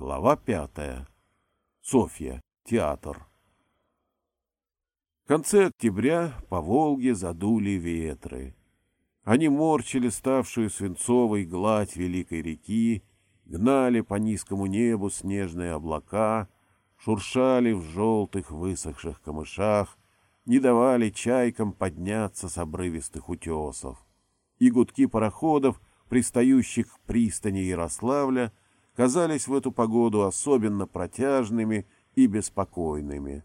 Глава пятая. Софья. Театр. В конце октября по Волге задули ветры. Они морчили ставшую свинцовой гладь великой реки, гнали по низкому небу снежные облака, шуршали в желтых высохших камышах, не давали чайкам подняться с обрывистых утесов. И гудки пароходов, пристающих к пристани Ярославля, казались в эту погоду особенно протяжными и беспокойными.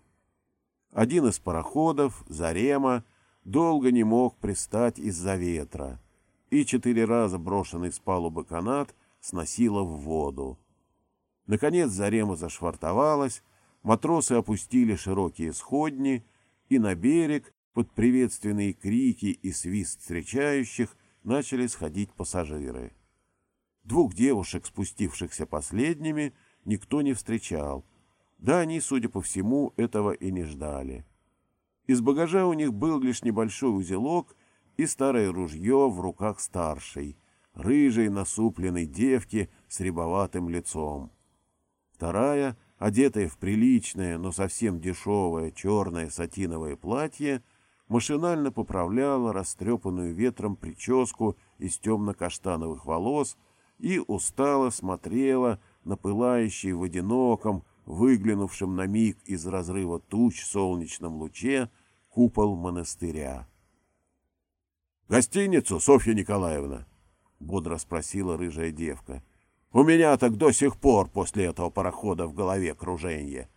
Один из пароходов, Зарема, долго не мог пристать из-за ветра, и четыре раза брошенный с палубы канат сносило в воду. Наконец Зарема зашвартовалась, матросы опустили широкие сходни, и на берег под приветственные крики и свист встречающих начали сходить пассажиры. Двух девушек, спустившихся последними, никто не встречал. Да они, судя по всему, этого и не ждали. Из багажа у них был лишь небольшой узелок и старое ружье в руках старшей, рыжей насупленной девки с рябоватым лицом. Вторая, одетая в приличное, но совсем дешевое черное сатиновое платье, машинально поправляла растрепанную ветром прическу из темно-каштановых волос и устало смотрела на пылающий в одиноком, выглянувшем на миг из разрыва туч солнечном луче купол монастыря. — Гостиницу, Софья Николаевна? — бодро спросила рыжая девка. — У меня так до сих пор после этого парохода в голове круженье.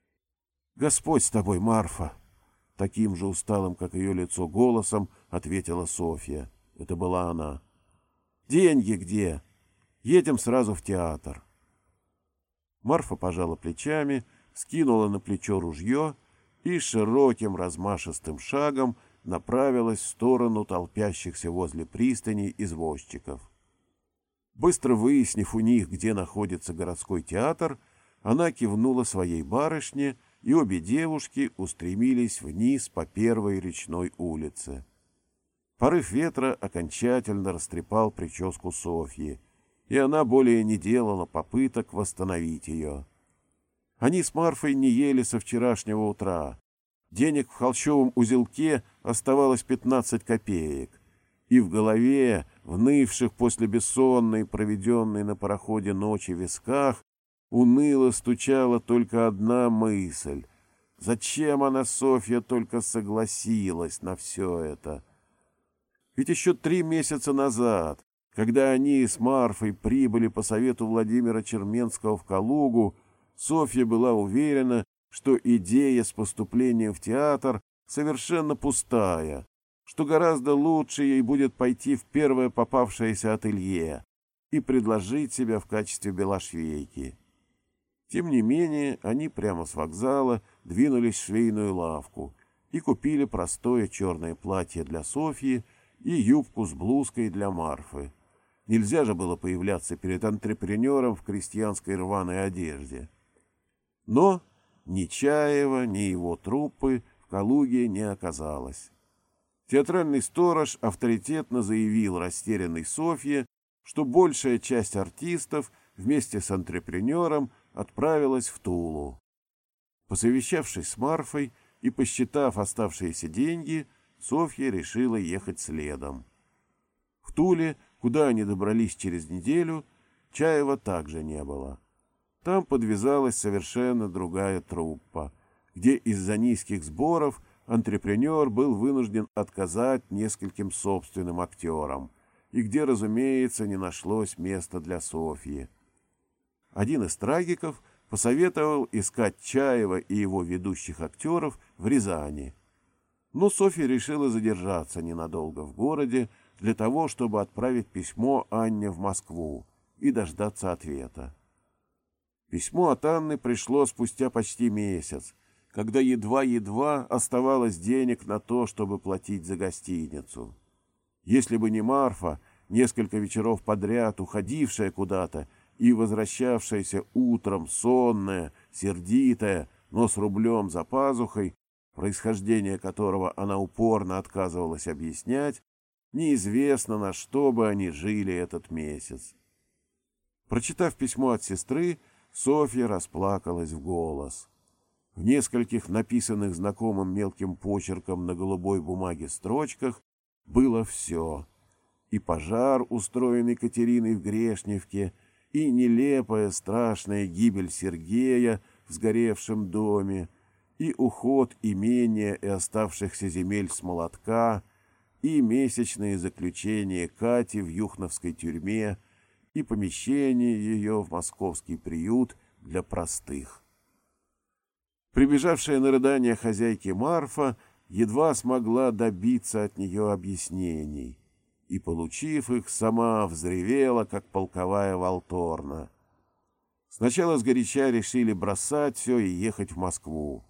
— Господь с тобой, Марфа! — таким же усталым, как ее лицо, голосом ответила Софья. Это была она. — Деньги где? Едем сразу в театр. Марфа пожала плечами, скинула на плечо ружье и широким размашистым шагом направилась в сторону толпящихся возле пристани извозчиков. Быстро выяснив у них, где находится городской театр, она кивнула своей барышне, и обе девушки устремились вниз по первой речной улице. Порыв ветра окончательно растрепал прическу Софьи, и она более не делала попыток восстановить ее. Они с Марфой не ели со вчерашнего утра. Денег в холщовом узелке оставалось пятнадцать копеек, и в голове, внывших после бессонной, проведенной на пароходе ночи висках, уныло стучала только одна мысль. Зачем она, Софья, только согласилась на все это? Ведь еще три месяца назад, когда они с Марфой прибыли по совету Владимира Черменского в Калугу, Софья была уверена, что идея с поступлением в театр совершенно пустая, что гораздо лучше ей будет пойти в первое попавшееся ателье и предложить себя в качестве белошвейки. Тем не менее, они прямо с вокзала двинулись в швейную лавку и купили простое черное платье для Софьи и юбку с блузкой для Марфы. Нельзя же было появляться перед антрепренером в крестьянской рваной одежде. Но ни Чаева, ни его труппы в Калуге не оказалось. Театральный сторож авторитетно заявил растерянной Софье, что большая часть артистов вместе с антрепренером отправилась в Тулу. Посовещавшись с Марфой и посчитав оставшиеся деньги, Софья решила ехать следом. В Туле Куда они добрались через неделю, Чаева также не было. Там подвязалась совершенно другая труппа, где из-за низких сборов антрепренер был вынужден отказать нескольким собственным актерам, и где, разумеется, не нашлось места для Софьи. Один из трагиков посоветовал искать Чаева и его ведущих актеров в Рязани. Но Софья решила задержаться ненадолго в городе, для того, чтобы отправить письмо Анне в Москву и дождаться ответа. Письмо от Анны пришло спустя почти месяц, когда едва-едва оставалось денег на то, чтобы платить за гостиницу. Если бы не Марфа, несколько вечеров подряд уходившая куда-то и возвращавшаяся утром сонная, сердитая, но с рублем за пазухой, происхождение которого она упорно отказывалась объяснять, Неизвестно, на что бы они жили этот месяц. Прочитав письмо от сестры, Софья расплакалась в голос. В нескольких написанных знакомым мелким почерком на голубой бумаге строчках было все. И пожар, устроенный Катериной в Грешневке, и нелепая страшная гибель Сергея в сгоревшем доме, и уход имения и оставшихся земель с молотка, и месячное заключение Кати в Юхновской тюрьме, и помещение ее в московский приют для простых. Прибежавшая на рыдание хозяйки Марфа едва смогла добиться от нее объяснений, и, получив их, сама взревела, как полковая волторна. Сначала сгоряча решили бросать все и ехать в Москву.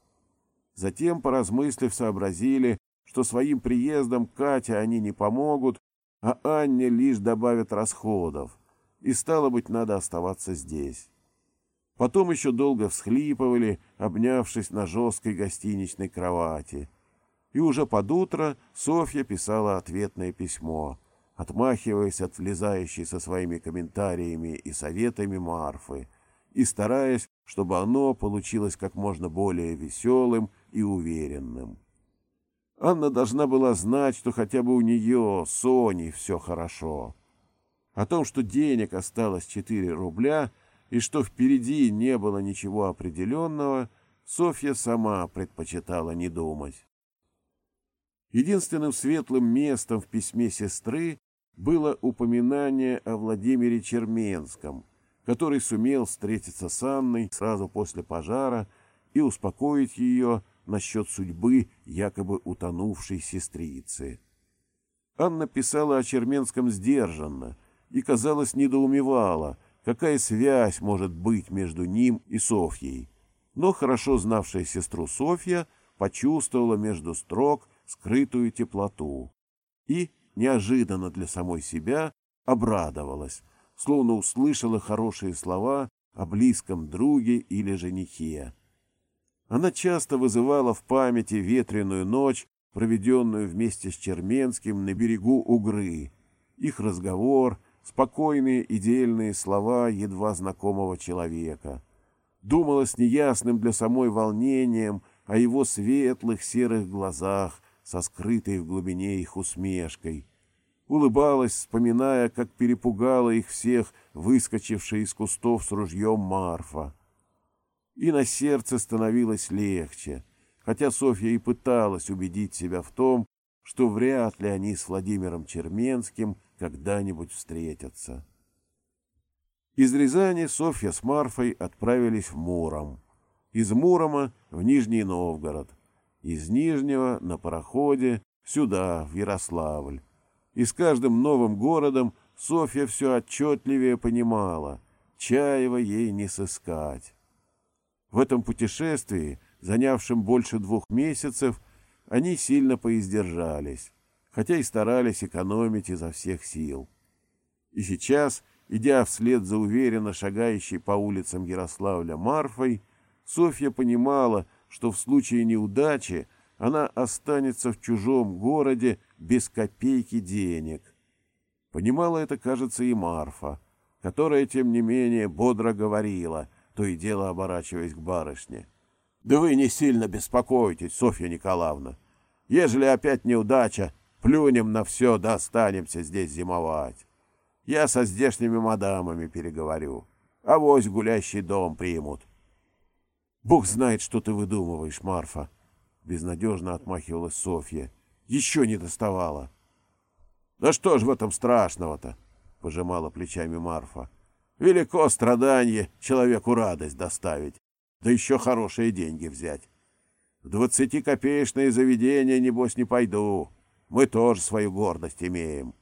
Затем, поразмыслив, сообразили, что своим приездом Кате они не помогут, а Анне лишь добавят расходов, и, стало быть, надо оставаться здесь. Потом еще долго всхлипывали, обнявшись на жесткой гостиничной кровати. И уже под утро Софья писала ответное письмо, отмахиваясь от влезающей со своими комментариями и советами Марфы, и стараясь, чтобы оно получилось как можно более веселым и уверенным. Анна должна была знать, что хотя бы у нее, Сони, все хорошо. О том, что денег осталось 4 рубля и что впереди не было ничего определенного, Софья сама предпочитала не думать. Единственным светлым местом в письме сестры было упоминание о Владимире Черменском, который сумел встретиться с Анной сразу после пожара и успокоить ее насчет судьбы якобы утонувшей сестрицы. Анна писала о Черменском сдержанно и, казалось, недоумевала, какая связь может быть между ним и Софьей. Но хорошо знавшая сестру Софья почувствовала между строк скрытую теплоту и, неожиданно для самой себя, обрадовалась, словно услышала хорошие слова о близком друге или женихе. Она часто вызывала в памяти ветреную ночь, проведенную вместе с Черменским на берегу Угры, их разговор, спокойные и дельные слова едва знакомого человека. Думала с неясным для самой волнением о его светлых серых глазах со скрытой в глубине их усмешкой. Улыбалась, вспоминая, как перепугала их всех выскочившая из кустов с ружьем Марфа и на сердце становилось легче, хотя Софья и пыталась убедить себя в том, что вряд ли они с Владимиром Черменским когда-нибудь встретятся. Из Рязани Софья с Марфой отправились в Муром, из Мурома в Нижний Новгород, из Нижнего на пароходе сюда, в Ярославль. И с каждым новым городом Софья все отчетливее понимала, Чаева ей не сыскать. В этом путешествии, занявшем больше двух месяцев, они сильно поиздержались, хотя и старались экономить изо всех сил. И сейчас, идя вслед за уверенно шагающей по улицам Ярославля Марфой, Софья понимала, что в случае неудачи она останется в чужом городе без копейки денег. Понимала это, кажется, и Марфа, которая, тем не менее, бодро говорила — то и дело оборачиваясь к барышне. — Да вы не сильно беспокойтесь, Софья Николаевна. Ежели опять неудача, плюнем на все, да останемся здесь зимовать. Я со здешними мадамами переговорю. а Авось гулящий дом примут. — Бог знает, что ты выдумываешь, Марфа, — безнадежно отмахивалась Софья. — Еще не доставала. — Да что ж в этом страшного-то? — пожимала плечами Марфа. — Велико страдание человеку радость доставить, да еще хорошие деньги взять. В двадцатикопеечное заведение, небось, не пойду. Мы тоже свою гордость имеем.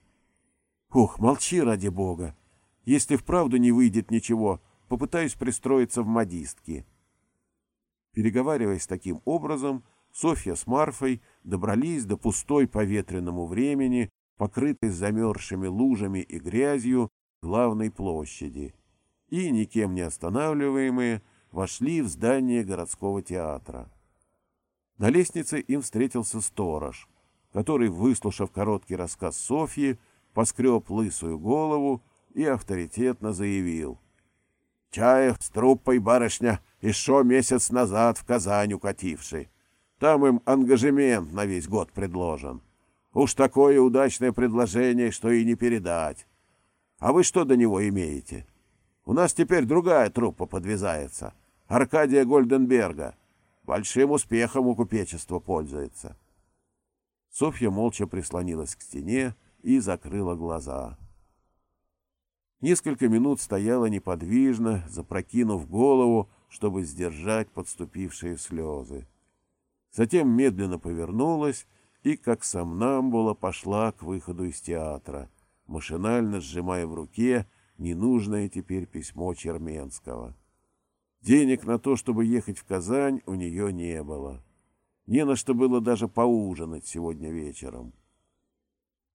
Ух, молчи ради бога. Если вправду не выйдет ничего, попытаюсь пристроиться в модистки. Переговариваясь таким образом, Софья с Марфой добрались до пустой по ветреному времени, покрытой замерзшими лужами и грязью, главной площади и, никем не останавливаемые, вошли в здание городского театра. На лестнице им встретился сторож, который, выслушав короткий рассказ Софьи, поскреб лысую голову и авторитетно заявил. Чаев с труппой барышня еще месяц назад в Казань укативший. Там им ангажемент на весь год предложен. Уж такое удачное предложение, что и не передать. А вы что до него имеете? У нас теперь другая труппа подвязается. Аркадия Гольденберга. Большим успехом у купечества пользуется. Софья молча прислонилась к стене и закрыла глаза. Несколько минут стояла неподвижно, запрокинув голову, чтобы сдержать подступившие слезы. Затем медленно повернулась и, как сомнамбула, пошла к выходу из театра, машинально сжимая в руке ненужное теперь письмо Черменского. Денег на то, чтобы ехать в Казань, у нее не было. Не на что было даже поужинать сегодня вечером.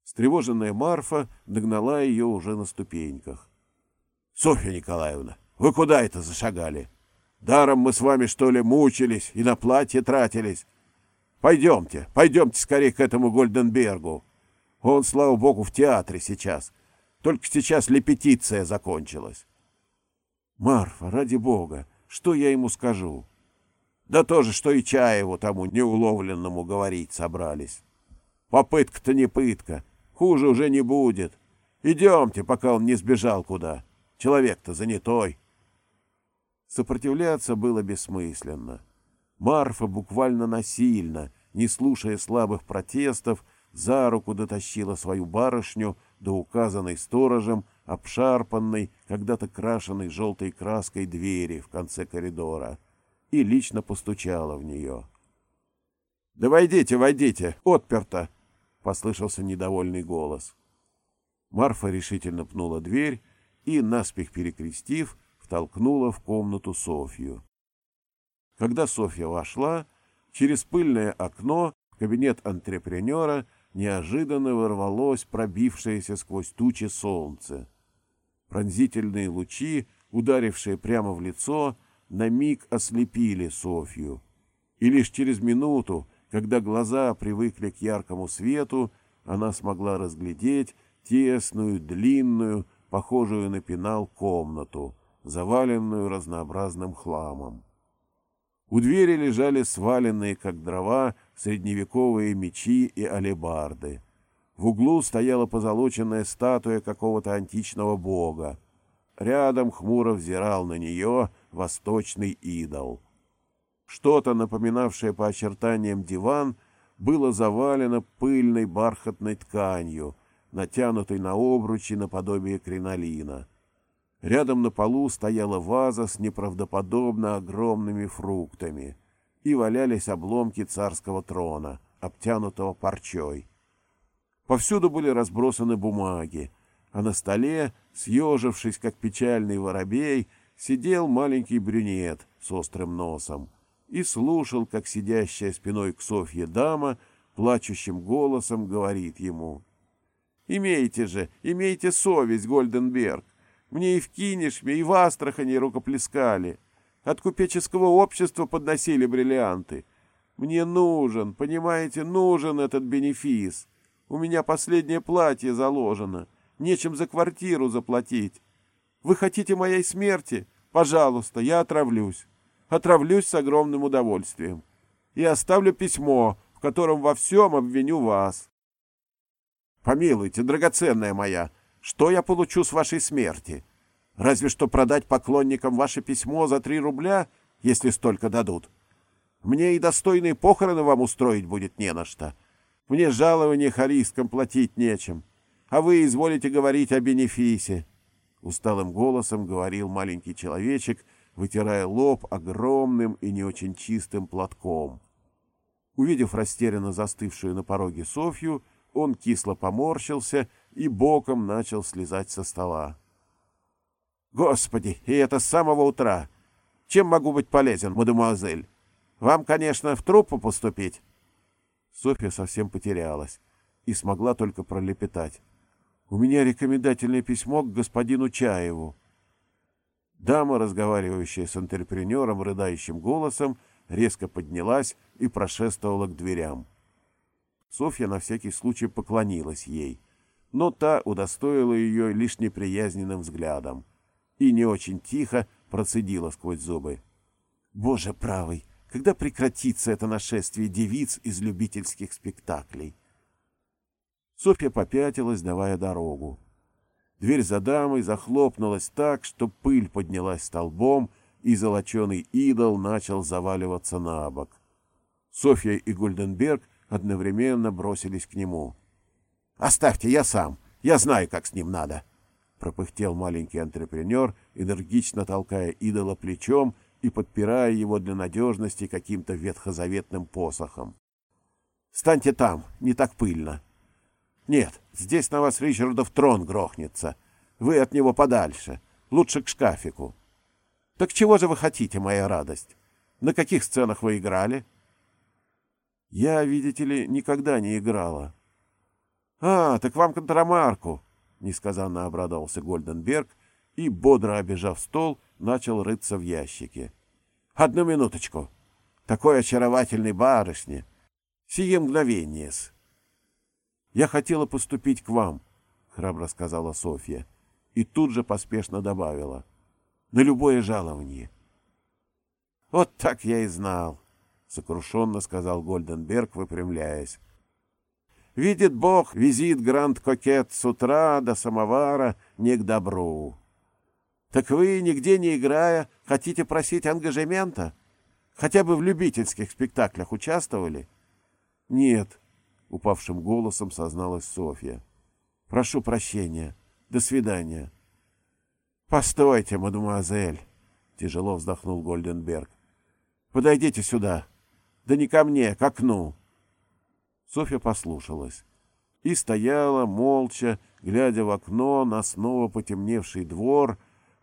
Встревоженная Марфа догнала ее уже на ступеньках. — Софья Николаевна, вы куда это зашагали? Даром мы с вами, что ли, мучились и на платье тратились? Пойдемте, пойдемте скорее к этому Гольденбергу. Он, слава богу, в театре сейчас. Только сейчас лепетиция закончилась. — Марфа, ради бога, что я ему скажу? — Да то же, что и Чаеву тому неуловленному говорить собрались. Попытка-то не пытка. Хуже уже не будет. Идемте, пока он не сбежал куда. Человек-то занятой. Сопротивляться было бессмысленно. Марфа буквально насильно, не слушая слабых протестов, за руку дотащила свою барышню до указанной сторожем, обшарпанной, когда-то крашенной желтой краской двери в конце коридора, и лично постучала в нее. — Да войдите, войдите, отперто! — послышался недовольный голос. Марфа решительно пнула дверь и, наспех перекрестив, втолкнула в комнату Софью. Когда Софья вошла, через пыльное окно в кабинет антрепренера неожиданно ворвалось пробившееся сквозь тучи солнце. Пронзительные лучи, ударившие прямо в лицо, на миг ослепили Софью. И лишь через минуту когда глаза привыкли к яркому свету, она смогла разглядеть тесную, длинную, похожую на пенал комнату, заваленную разнообразным хламом. У двери лежали сваленные, как дрова, средневековые мечи и алебарды. В углу стояла позолоченная статуя какого-то античного бога. Рядом хмуро взирал на нее восточный идол — что-то, напоминавшее по очертаниям диван, было завалено пыльной бархатной тканью, натянутой на обручи наподобие кринолина. Рядом на полу стояла ваза с неправдоподобно огромными фруктами, и валялись обломки царского трона, обтянутого парчой. Повсюду были разбросаны бумаги, а на столе, съежившись, как печальный воробей, сидел маленький брюнет с острым носом и слушал, как сидящая спиной к Софье дама плачущим голосом говорит ему. «Имейте же, имейте совесть, Гольденберг. Мне и в Кинешме, и в Астрахани рукоплескали. От купеческого общества подносили бриллианты. Мне нужен, понимаете, нужен этот бенефис. У меня последнее платье заложено. Нечем за квартиру заплатить. Вы хотите моей смерти? Пожалуйста, я отравлюсь отравлюсь с огромным удовольствием и оставлю письмо, в котором во всем обвиню вас. Помилуйте, драгоценная моя, что я получу с вашей смерти? Разве что продать поклонникам ваше письмо за три рубля, если столько дадут. Мне и достойные похороны вам устроить будет не на что. Мне жалование харисткам платить нечем. А вы изволите говорить о бенефисе. Усталым голосом говорил маленький человечек, вытирая лоб огромным и не очень чистым платком. Увидев растерянно застывшую на пороге Софью, он кисло поморщился и боком начал слезать со стола. «Господи, и это с самого утра! Чем могу быть полезен, мадемуазель? Вам, конечно, в труппу поступить?» Софья совсем потерялась и смогла только пролепетать. «У меня рекомендательное письмо к господину Чаеву». Дама, разговаривающая с антрепренером рыдающим голосом, резко поднялась и прошествовала к дверям. Софья на всякий случай поклонилась ей, но та удостоила ее лишь неприязненным взглядом и не очень тихо процедила сквозь зубы. «Боже правый, когда прекратится это нашествие девиц из любительских спектаклей?» Софья попятилась, давая дорогу. Дверь за дамой захлопнулась так, что пыль поднялась столбом, и золоченый идол начал заваливаться на бок. Софья и Гульденберг одновременно бросились к нему. «Оставьте, я сам. Я знаю, как с ним надо», — пропыхтел маленький антрепренер, энергично толкая идола плечом и подпирая его для надежности каким-то ветхозаветным посохом. «Станьте там, не так пыльно». «Нет, здесь на вас Ричардов трон грохнется. Вы от него подальше, лучше к шкафику». «Так чего же вы хотите, моя радость? На каких сценах вы играли?» Я, видите ли, никогда не играла. — А, так вам контрамарку! — несказанно обрадовался Гольденберг и, бодро обежав стол, начал рыться в ящике. — Одну минуточку. Такой очаровательной барышне. Сие мгновение-с. — Я хотела поступить к вам, — храбро сказала Софья, и тут же поспешно добавила. — На любое жалование. — Вот так я и знал сокрушенно сказал Гольденберг, выпрямляясь. Видит Бог, визит Гранд-Кокет с утра до самовара не к добру. Так вы, нигде не играя, хотите просить ангажемента? Хотя бы в любительских спектаклях участвовали? Нет, упавшим голосом созналась Софья. Прошу прощения. До свидания. Постойте, мадемуазель, тяжело вздохнул Гольденберг. Подойдите сюда. Да не ко мне, к окну. Софья послушалась и стояла молча, глядя в окно на снова потемневший двор,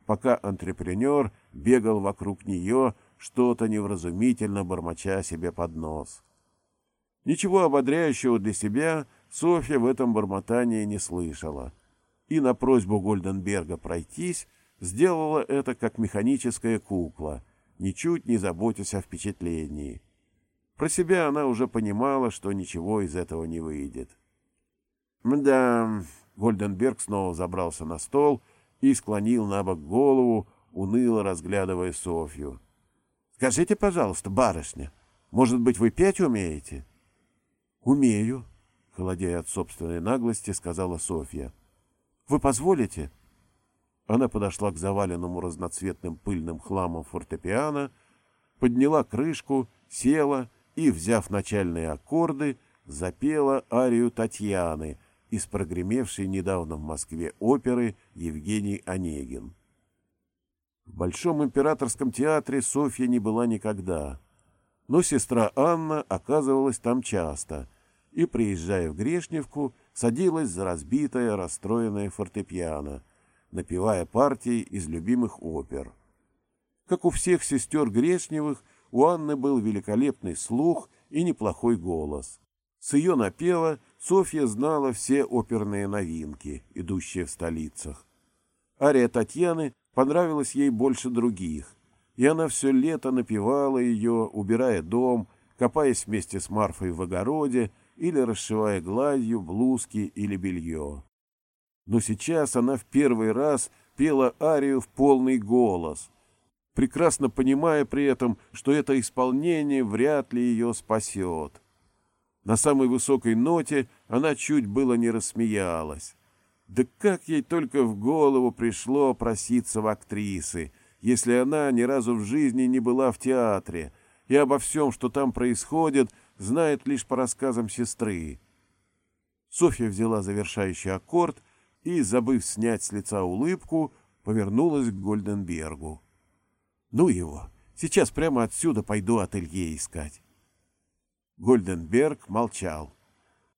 пока антрепренер бегал вокруг нее, что-то невразумительно бормоча себе под нос. Ничего ободряющего для себя Софья в этом бормотании не слышала, и на просьбу Гольденберга пройтись сделала это как механическая кукла, ничуть не заботясь о впечатлении. Про себя она уже понимала, что ничего из этого не выйдет. «Да...» — Гольденберг снова забрался на стол и склонил на бок голову, уныло разглядывая Софью. «Скажите, пожалуйста, барышня, может быть, вы петь умеете?» «Умею», — холодея от собственной наглости, сказала Софья. «Вы позволите?» Она подошла к заваленному разноцветным пыльным хламом фортепиано, подняла крышку, села и, взяв начальные аккорды, запела арию Татьяны из прогремевшей недавно в Москве оперы Евгений Онегин. В Большом императорском театре Софья не была никогда, но сестра Анна оказывалась там часто и, приезжая в Грешневку, садилась за разбитое, расстроенное фортепиано, напевая партии из любимых опер. Как у всех сестер Грешневых, у Анны был великолепный слух и неплохой голос. С ее напева Софья знала все оперные новинки, идущие в столицах. Ария Татьяны понравилась ей больше других, и она все лето напевала ее, убирая дом, копаясь вместе с Марфой в огороде или расшивая гладью блузки или белье. Но сейчас она в первый раз пела арию в полный голос — прекрасно понимая при этом, что это исполнение вряд ли ее спасет. На самой высокой ноте она чуть было не рассмеялась. Да как ей только в голову пришло проситься в актрисы, если она ни разу в жизни не была в театре и обо всем, что там происходит, знает лишь по рассказам сестры. Софья взяла завершающий аккорд и, забыв снять с лица улыбку, повернулась к Гольденбергу. Ну его, сейчас прямо отсюда пойду ателье искать. Гольденберг молчал.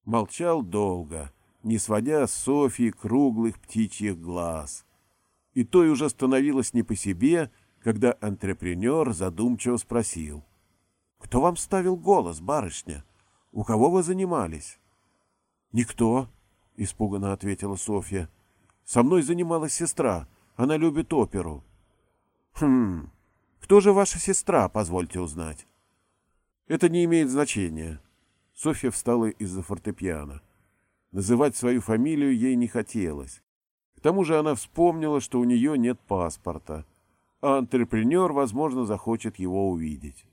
Молчал долго, не сводя с Софьи круглых птичьих глаз. И той уже становилось не по себе, когда антрепренер задумчиво спросил. — Кто вам ставил голос, барышня? У кого вы занимались? — Никто, — испуганно ответила Софья. — Со мной занималась сестра. Она любит оперу. — Хм, кто же ваша сестра, позвольте узнать? Это не имеет значения. Софья встала из-за фортепиано. Называть свою фамилию ей не хотелось. К тому же она вспомнила, что у нее нет паспорта. а антрепренер, возможно, захочет его увидеть.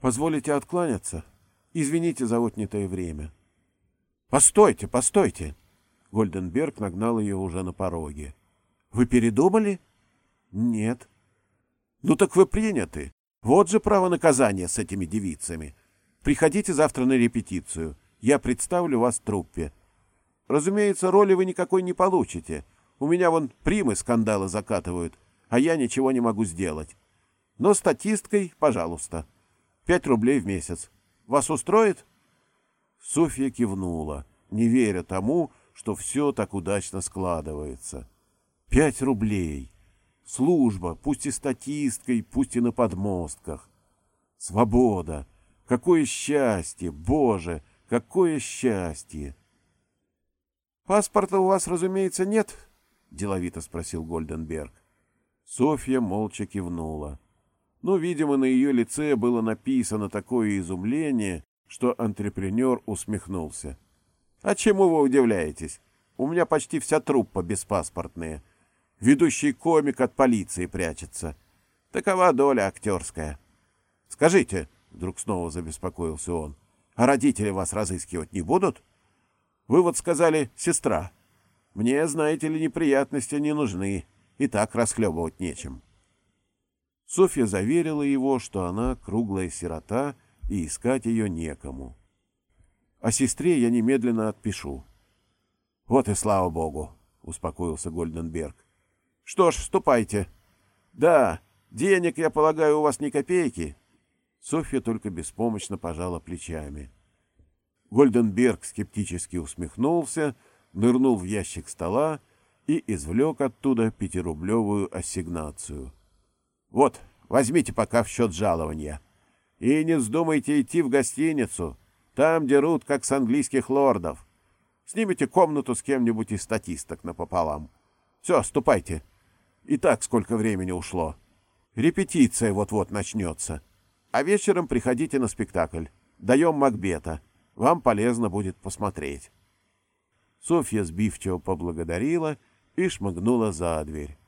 «Позволите откланяться? Извините за отнятое время». «Постойте, постойте!» Гольденберг нагнал ее уже на пороге. «Вы передумали?» «Нет». «Ну так вы приняты. Вот же право наказания с этими девицами. Приходите завтра на репетицию. Я представлю вас труппе. Разумеется, роли вы никакой не получите. У меня вон примы скандалы закатывают, а я ничего не могу сделать. Но статисткой, пожалуйста. Пять рублей в месяц. Вас устроит?» Софья кивнула, не веря тому, что все так удачно складывается. Пять рублей. Служба, пусть и статисткой, пусть и на подмостках. Свобода. Какое счастье, Боже, какое счастье! «Паспорта у вас, разумеется, нет?» — деловито спросил Гольденберг. Софья молча кивнула. Но, видимо, на ее лице было написано такое изумление, что антрепренер усмехнулся. «А чему вы удивляетесь? У меня почти вся труппа беспаспортная. Ведущий комик от полиции прячется. Такова доля актерская. Скажите, — вдруг снова забеспокоился он, — а родители вас разыскивать не будут? Вы вот сказали «сестра». Мне, знаете ли, неприятности не нужны, и так расхлебывать нечем. Софья заверила его, что она круглая сирота, и искать ее некому. О сестре я немедленно отпишу. — Вот и слава богу, — успокоился Гольденберг. — Что ж, ступайте. — Да, денег, я полагаю, у вас ни копейки. Софья только беспомощно пожала плечами. Гольденберг скептически усмехнулся, нырнул в ящик стола и извлек оттуда пятирублевую ассигнацию. — Вот, возьмите пока в счет жалования. И не вздумайте идти в гостиницу. Там дерут, как с английских лордов. Снимите комнату с кем-нибудь из статисток напополам. Все, ступайте. И так сколько времени ушло. Репетиция вот-вот начнется. А вечером приходите на спектакль. Даем Макбета. Вам полезно будет посмотреть. Софья сбивчиво поблагодарила и шмыгнула за дверь.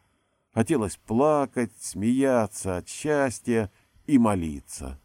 Хотелось плакать, смеяться от счастья и молиться.